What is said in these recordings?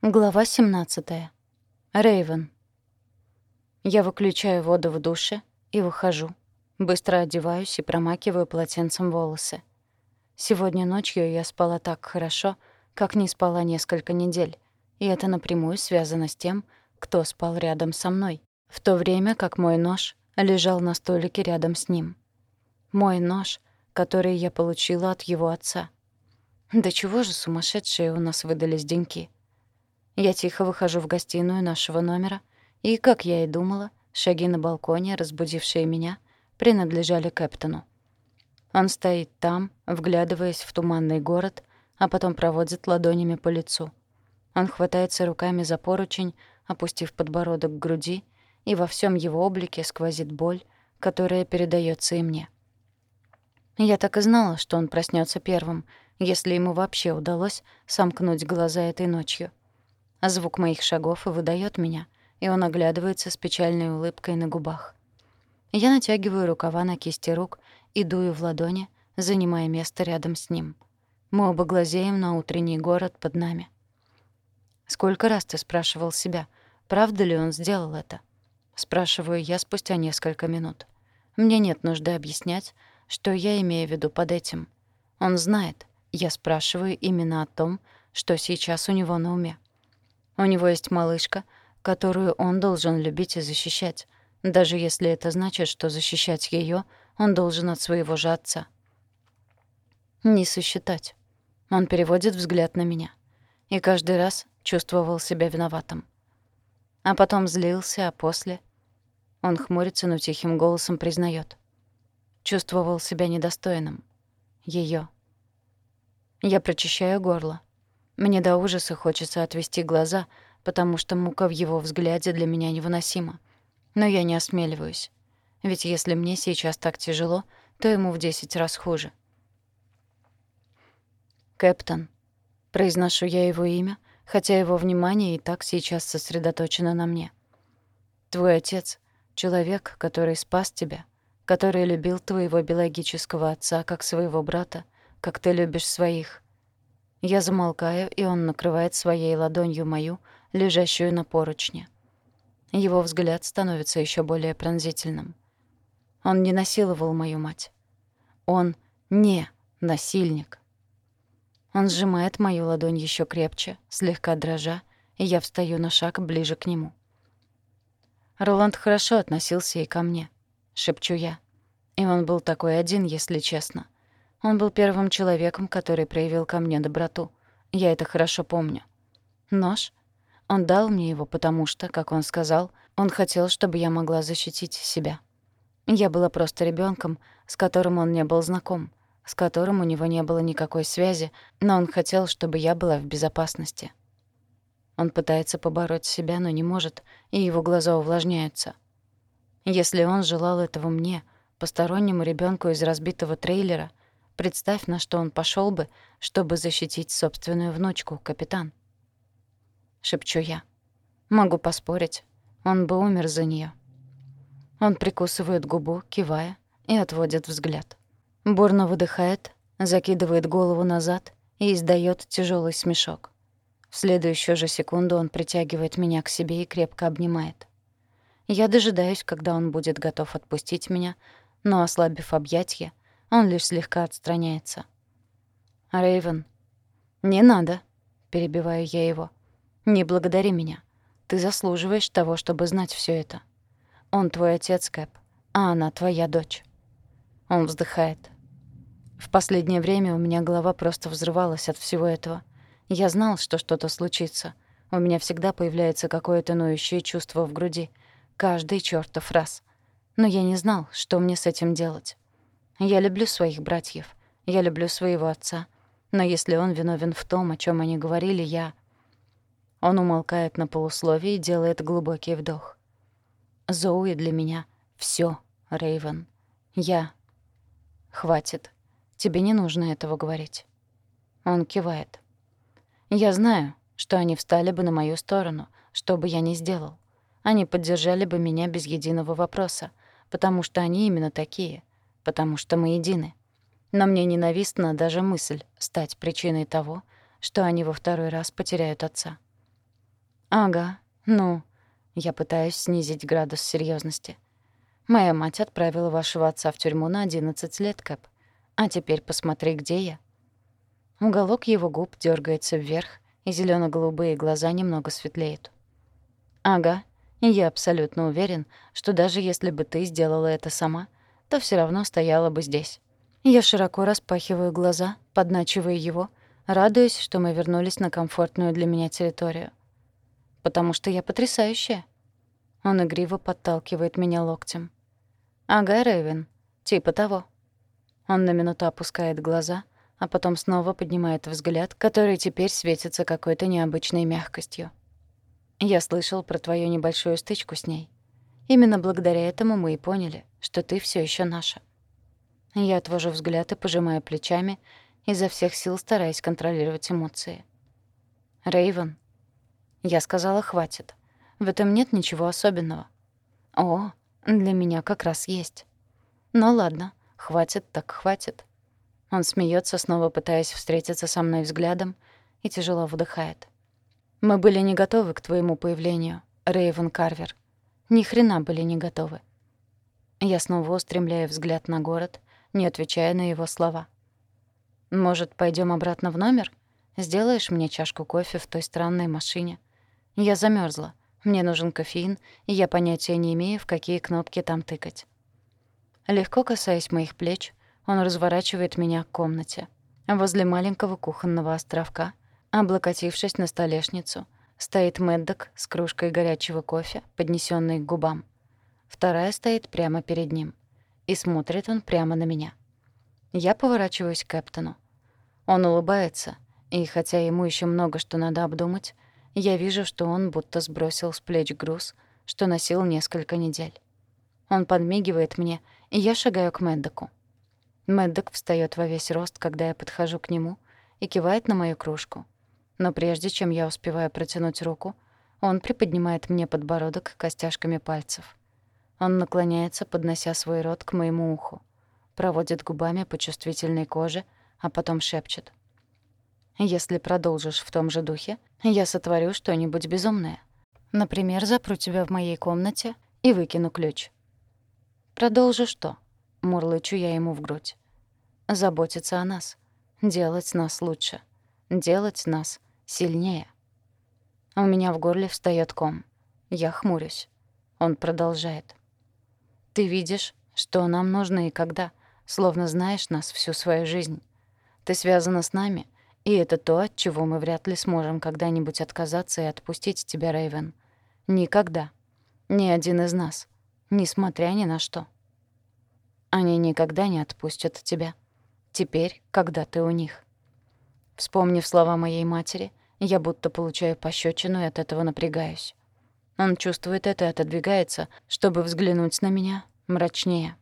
Глава 17. Рейвен. Я выключаю воду в душе и выхожу. Быстро одеваюсь и промакиваю полотенцем волосы. Сегодня ночью я спала так хорошо, как не спала несколько недель, и это напрямую связано с тем, кто спал рядом со мной, в то время как мой нож лежал на столике рядом с ним. Мой нож, который я получила от его отца. Да чего же сумасшедшие у нас выдались деньки. Я тихо выхожу в гостиную нашего номера, и, как я и думала, шаги на балконе, разбудившие меня, принадлежали Кэптону. Он стоит там, вглядываясь в туманный город, а потом проводит ладонями по лицу. Он хватается руками за поручень, опустив подбородок к груди, и во всем его облике сквозит боль, которая передается и мне. Я так и знала, что он проснется первым, если ему вообще удалось сомкнуть глаза этой ночью. А звук моих шагов выдаёт меня, и он оглядывается с печальной улыбкой на губах. Я натягиваю рукава на кисти рук и дую в ладони, занимая место рядом с ним. Мы оба глазеем на утренний город под нами. «Сколько раз ты спрашивал себя, правда ли он сделал это?» Спрашиваю я спустя несколько минут. Мне нет нужды объяснять, что я имею в виду под этим. Он знает, я спрашиваю именно о том, что сейчас у него на уме. У него есть малышка, которую он должен любить и защищать, даже если это значит, что защищать её он должен от своего же отца. Не сосчитать. Он переводит взгляд на меня. И каждый раз чувствовал себя виноватым. А потом злился, а после... Он хмурится, но тихим голосом признает: Чувствовал себя недостойным. Её. Я прочищаю горло. Мне до ужаса хочется отвести глаза, потому что мука в его взгляде для меня невыносима. Но я не осмеливаюсь. Ведь если мне сейчас так тяжело, то ему в десять раз хуже. «Кэптон», — произношу я его имя, хотя его внимание и так сейчас сосредоточено на мне. «Твой отец — человек, который спас тебя, который любил твоего биологического отца как своего брата, как ты любишь своих. Я замолкаю, и он накрывает своей ладонью мою, лежащую на поручне. Его взгляд становится еще более пронзительным. Он не насиловал мою мать. Он не насильник. Он сжимает мою ладонь еще крепче, слегка дрожа, и я встаю на шаг ближе к нему. Роланд хорошо относился и ко мне, шепчу я. И он был такой один, если честно — он был первым человеком, который проявил ко мне доброту. Я это хорошо помню. Нож? Он дал мне его, потому что, как он сказал, он хотел, чтобы я могла защитить себя. Я была просто ребенком, с которым он не был знаком, с которым у него не было никакой связи, но он хотел, чтобы я была в безопасности. Он пытается побороть себя, но не может, и его глаза увлажняются. Если он желал этого мне, постороннему ребенку из разбитого трейлера, Представь, на что он пошел бы, чтобы защитить собственную внучку, капитан. Шепчу я. Могу поспорить, он бы умер за нее. Он прикусывает губу, кивая, и отводит взгляд. Бурно выдыхает, закидывает голову назад и издает тяжелый смешок. В следующую же секунду он притягивает меня к себе и крепко обнимает. Я дожидаюсь, когда он будет готов отпустить меня, но, ослабив объятья, он лишь слегка отстраняется. Рейвен, не надо, перебиваю я его. Не благодари меня. Ты заслуживаешь того, чтобы знать все это. Он твой отец, Кэп, а она твоя дочь. Он вздыхает. В последнее время у меня голова просто взрывалась от всего этого. Я знал, что что-то случится. У меня всегда появляется какое-то ноющее чувство в груди. Каждый чёртов раз. Но я не знал, что мне с этим делать. Я люблю своих братьев. Я люблю своего отца. Но если он виновен в том, о чем они говорили, я... Он умолкает на полусловие и делает глубокий вдох. Зоуи для меня — всё, Рейвен. Я... Хватит. Тебе не нужно этого говорить. Он кивает. Я знаю, что они встали бы на мою сторону, что бы я ни сделал. Они поддержали бы меня без единого вопроса, потому что они именно такие потому что мы едины. Но мне ненавистна даже мысль стать причиной того, что они во второй раз потеряют отца. Ага, ну, я пытаюсь снизить градус серьезности. Моя мать отправила вашего отца в тюрьму на 11 лет, Кэп. А теперь посмотри, где я. Уголок его губ дергается вверх, и зелено голубые глаза немного светлеют. Ага, я абсолютно уверен, что даже если бы ты сделала это сама, то все равно стояла бы здесь. Я широко распахиваю глаза, подначивая его, радуясь, что мы вернулись на комфортную для меня территорию. Потому что я потрясающая. Он игриво подталкивает меня локтем. «Ага, Рэйвен, типа того». Он на минуту опускает глаза, а потом снова поднимает взгляд, который теперь светится какой-то необычной мягкостью. Я слышал про твою небольшую стычку с ней. Именно благодаря этому мы и поняли, что ты все еще наша. Я отвожу взгляд и пожимаю плечами, изо всех сил стараясь контролировать эмоции. Рейвен, я сказала, хватит. В этом нет ничего особенного. О, для меня как раз есть. Ну ладно, хватит так хватит. Он смеется, снова пытаясь встретиться со мной взглядом, и тяжело вдыхает. Мы были не готовы к твоему появлению, Рейвен Карвер. Ни хрена были не готовы. Я снова устремляю взгляд на город, не отвечая на его слова. Может, пойдем обратно в номер? Сделаешь мне чашку кофе в той странной машине? Я замерзла. Мне нужен кофеин, и я понятия не имею, в какие кнопки там тыкать. Легко касаясь моих плеч, он разворачивает меня к комнате. Возле маленького кухонного островка — Облокотившись на столешницу, стоит Мэддок с кружкой горячего кофе, поднесённой к губам. Вторая стоит прямо перед ним. И смотрит он прямо на меня. Я поворачиваюсь к Кэптону. Он улыбается, и хотя ему ещё много что надо обдумать, я вижу, что он будто сбросил с плеч груз, что носил несколько недель. Он подмигивает мне, и я шагаю к Мэддоку. Мэддок встаёт во весь рост, когда я подхожу к нему, и кивает на мою кружку — но прежде чем я успеваю протянуть руку, он приподнимает мне подбородок костяшками пальцев. Он наклоняется, поднося свой рот к моему уху, проводит губами по чувствительной коже, а потом шепчет. «Если продолжишь в том же духе, я сотворю что-нибудь безумное. Например, запру тебя в моей комнате и выкину ключ». «Продолжу что?» — мурлычу я ему в грудь. «Заботиться о нас. Делать нас лучше. Делать нас Сильнее. У меня в горле встаёт ком. Я хмурюсь. Он продолжает. «Ты видишь, что нам нужно и когда, словно знаешь нас всю свою жизнь. Ты связана с нами, и это то, от чего мы вряд ли сможем когда-нибудь отказаться и отпустить тебя, Рэйвен. Никогда. Ни один из нас. Несмотря ни на что. Они никогда не отпустят тебя. Теперь, когда ты у них. Вспомнив слова моей матери, я будто получаю пощечину и от этого напрягаюсь. Он чувствует это и отодвигается, чтобы взглянуть на меня мрачнее.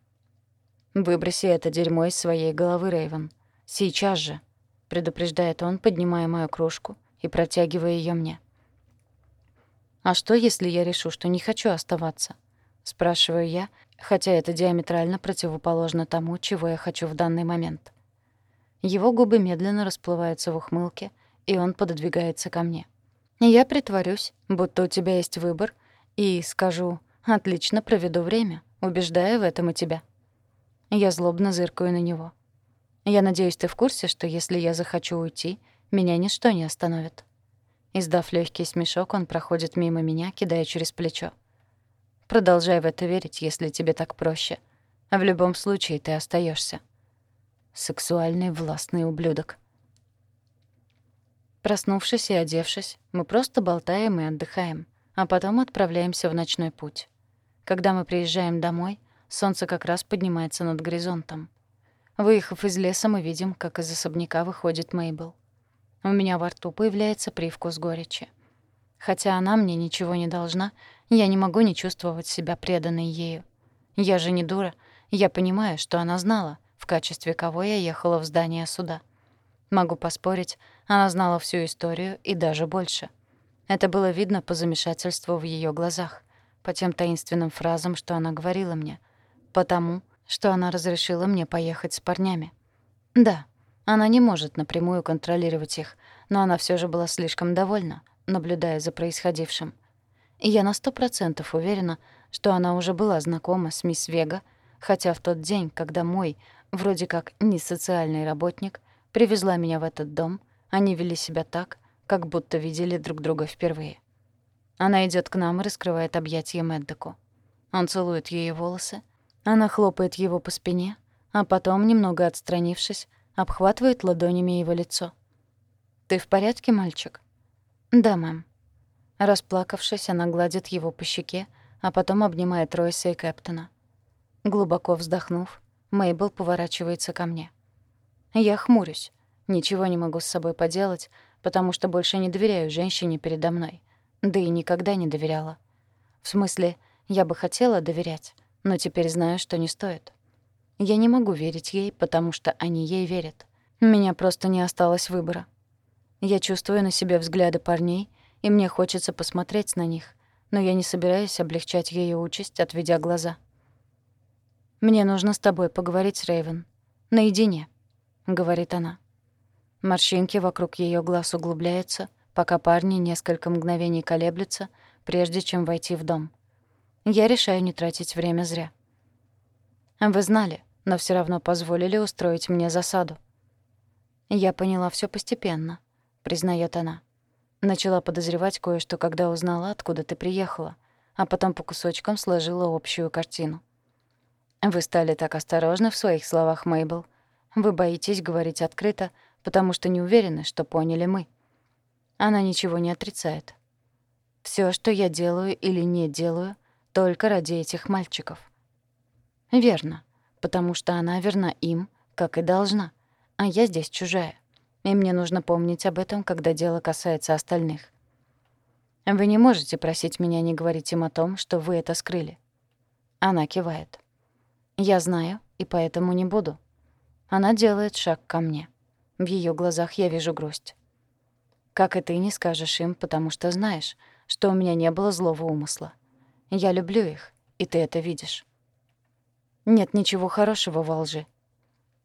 «Выброси это дерьмо из своей головы, Рэйвен. Сейчас же», — предупреждает он, поднимая мою кружку и протягивая ее мне. «А что, если я решу, что не хочу оставаться?» — спрашиваю я, хотя это диаметрально противоположно тому, чего я хочу в данный момент. Его губы медленно расплываются в ухмылке — и он пододвигается ко мне. Я притворюсь, будто у тебя есть выбор, и скажу «отлично проведу время», убеждая в этом и тебя. Я злобно зыркаю на него. Я надеюсь, ты в курсе, что если я захочу уйти, меня ничто не остановит. Издав легкий смешок, он проходит мимо меня, кидая через плечо. Продолжай в это верить, если тебе так проще. В любом случае ты остаешься. Сексуальный властный ублюдок. Проснувшись и одевшись, мы просто болтаем и отдыхаем, а потом отправляемся в ночной путь. Когда мы приезжаем домой, солнце как раз поднимается над горизонтом. Выехав из леса, мы видим, как из особняка выходит Мейбл. У меня во рту появляется привкус горечи. Хотя она мне ничего не должна, я не могу не чувствовать себя преданной ею. Я же не дура, я понимаю, что она знала, в качестве кого я ехала в здание суда. Могу поспорить, она знала всю историю и даже больше. Это было видно по замешательству в ее глазах, по тем таинственным фразам, что она говорила мне, потому, что она разрешила мне поехать с парнями. Да, она не может напрямую контролировать их, но она все же была слишком довольна, наблюдая за происходившим. И я на сто процентов уверена, что она уже была знакома с мисс Вега, хотя в тот день, когда мой, вроде как не социальный работник, привезла меня в этот дом, они вели себя так, как будто видели друг друга впервые. Она идет к нам и раскрывает объятия Мэддоку. Он целует ее волосы, она хлопает его по спине, а потом, немного отстранившись, обхватывает ладонями его лицо. «Ты в порядке, мальчик?» «Да, мэм». Расплакавшись, она гладит его по щеке, а потом обнимает Ройса и Кэптона. Глубоко вздохнув, Мейбл поворачивается ко мне. Я хмурюсь. Ничего не могу с собой поделать, потому что больше не доверяю женщине передо мной. Да и никогда не доверяла. В смысле, я бы хотела доверять, но теперь знаю, что не стоит. Я не могу верить ей, потому что они ей верят. меня просто не осталось выбора. Я чувствую на себе взгляды парней, и мне хочется посмотреть на них, но я не собираюсь облегчать ее участь, отведя глаза. «Мне нужно с тобой поговорить, Рэйвен. Наедине», — говорит она. Морщинки вокруг ее глаз углубляются, пока парни несколько мгновений колеблются, прежде чем войти в дом. Я решаю не тратить время зря. Вы знали, но все равно позволили устроить мне засаду. Я поняла все постепенно, признает она. Начала подозревать кое-что, когда узнала, откуда ты приехала, а потом по кусочкам сложила общую картину. Вы стали так осторожны в своих словах, Мейбл. Вы боитесь говорить открыто, потому что не уверены, что поняли мы. Она ничего не отрицает. Все, что я делаю или не делаю, только ради этих мальчиков. Верно, потому что она верна им, как и должна, а я здесь чужая и мне нужно помнить об этом, когда дело касается остальных. Вы не можете просить меня не говорить им о том, что вы это скрыли. Она кивает. Я знаю, и поэтому не буду. Она делает шаг ко мне. В ее глазах я вижу грусть. Как и ты не скажешь им, потому что знаешь, что у меня не было злого умысла. Я люблю их, и ты это видишь. Нет ничего хорошего во лжи.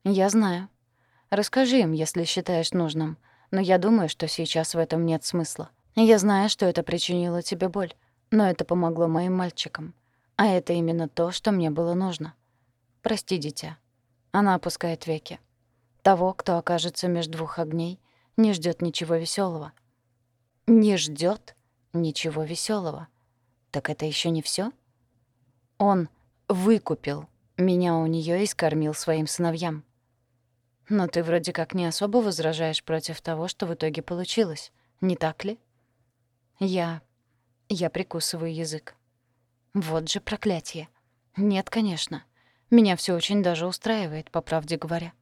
Я знаю, Расскажи им, если считаешь нужным. Но я думаю, что сейчас в этом нет смысла. Я знаю, что это причинило тебе боль, но это помогло моим мальчикам. А это именно то, что мне было нужно. Прости, дитя. Она опускает веки. Того, кто окажется между двух огней, не ждет ничего веселого. Не ждет ничего веселого. Так это еще не все? Он выкупил меня у нее и скормил своим сыновьям. Но ты вроде как не особо возражаешь против того, что в итоге получилось, не так ли? Я... я прикусываю язык. Вот же проклятие. Нет, конечно. Меня все очень даже устраивает, по правде говоря.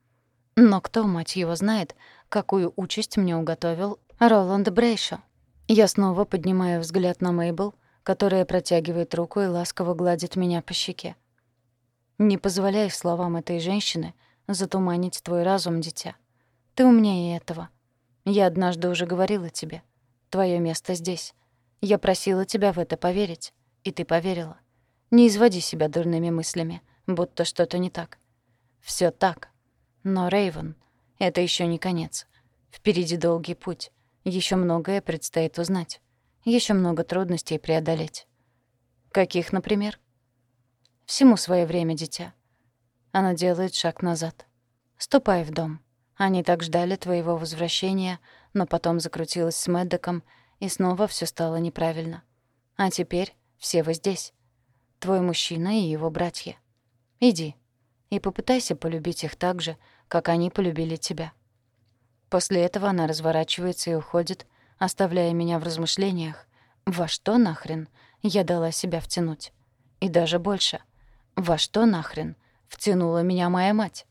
Но кто, мать его, знает, какую участь мне уготовил Роланд Брейшо? Я снова поднимаю взгляд на Мейбл, которая протягивает руку и ласково гладит меня по щеке. Не позволяй словам этой женщины — затуманить твой разум, дитя. Ты умнее этого. Я однажды уже говорила тебе. Твое место здесь. Я просила тебя в это поверить, и ты поверила. Не изводи себя дурными мыслями, будто что-то не так. Все так. Но, Рейвен, это еще не конец. Впереди долгий путь. Еще многое предстоит узнать. Еще много трудностей преодолеть. Каких, например? Всему свое время, дитя. Она делает шаг назад. «Ступай в дом. Они так ждали твоего возвращения, но потом закрутилась с Мэддоком, и снова все стало неправильно. А теперь все вы здесь. Твой мужчина и его братья. Иди и попытайся полюбить их так же, как они полюбили тебя». После этого она разворачивается и уходит, оставляя меня в размышлениях. Во что нахрен я дала себя втянуть? И даже больше. Во что нахрен втянула меня моя мать.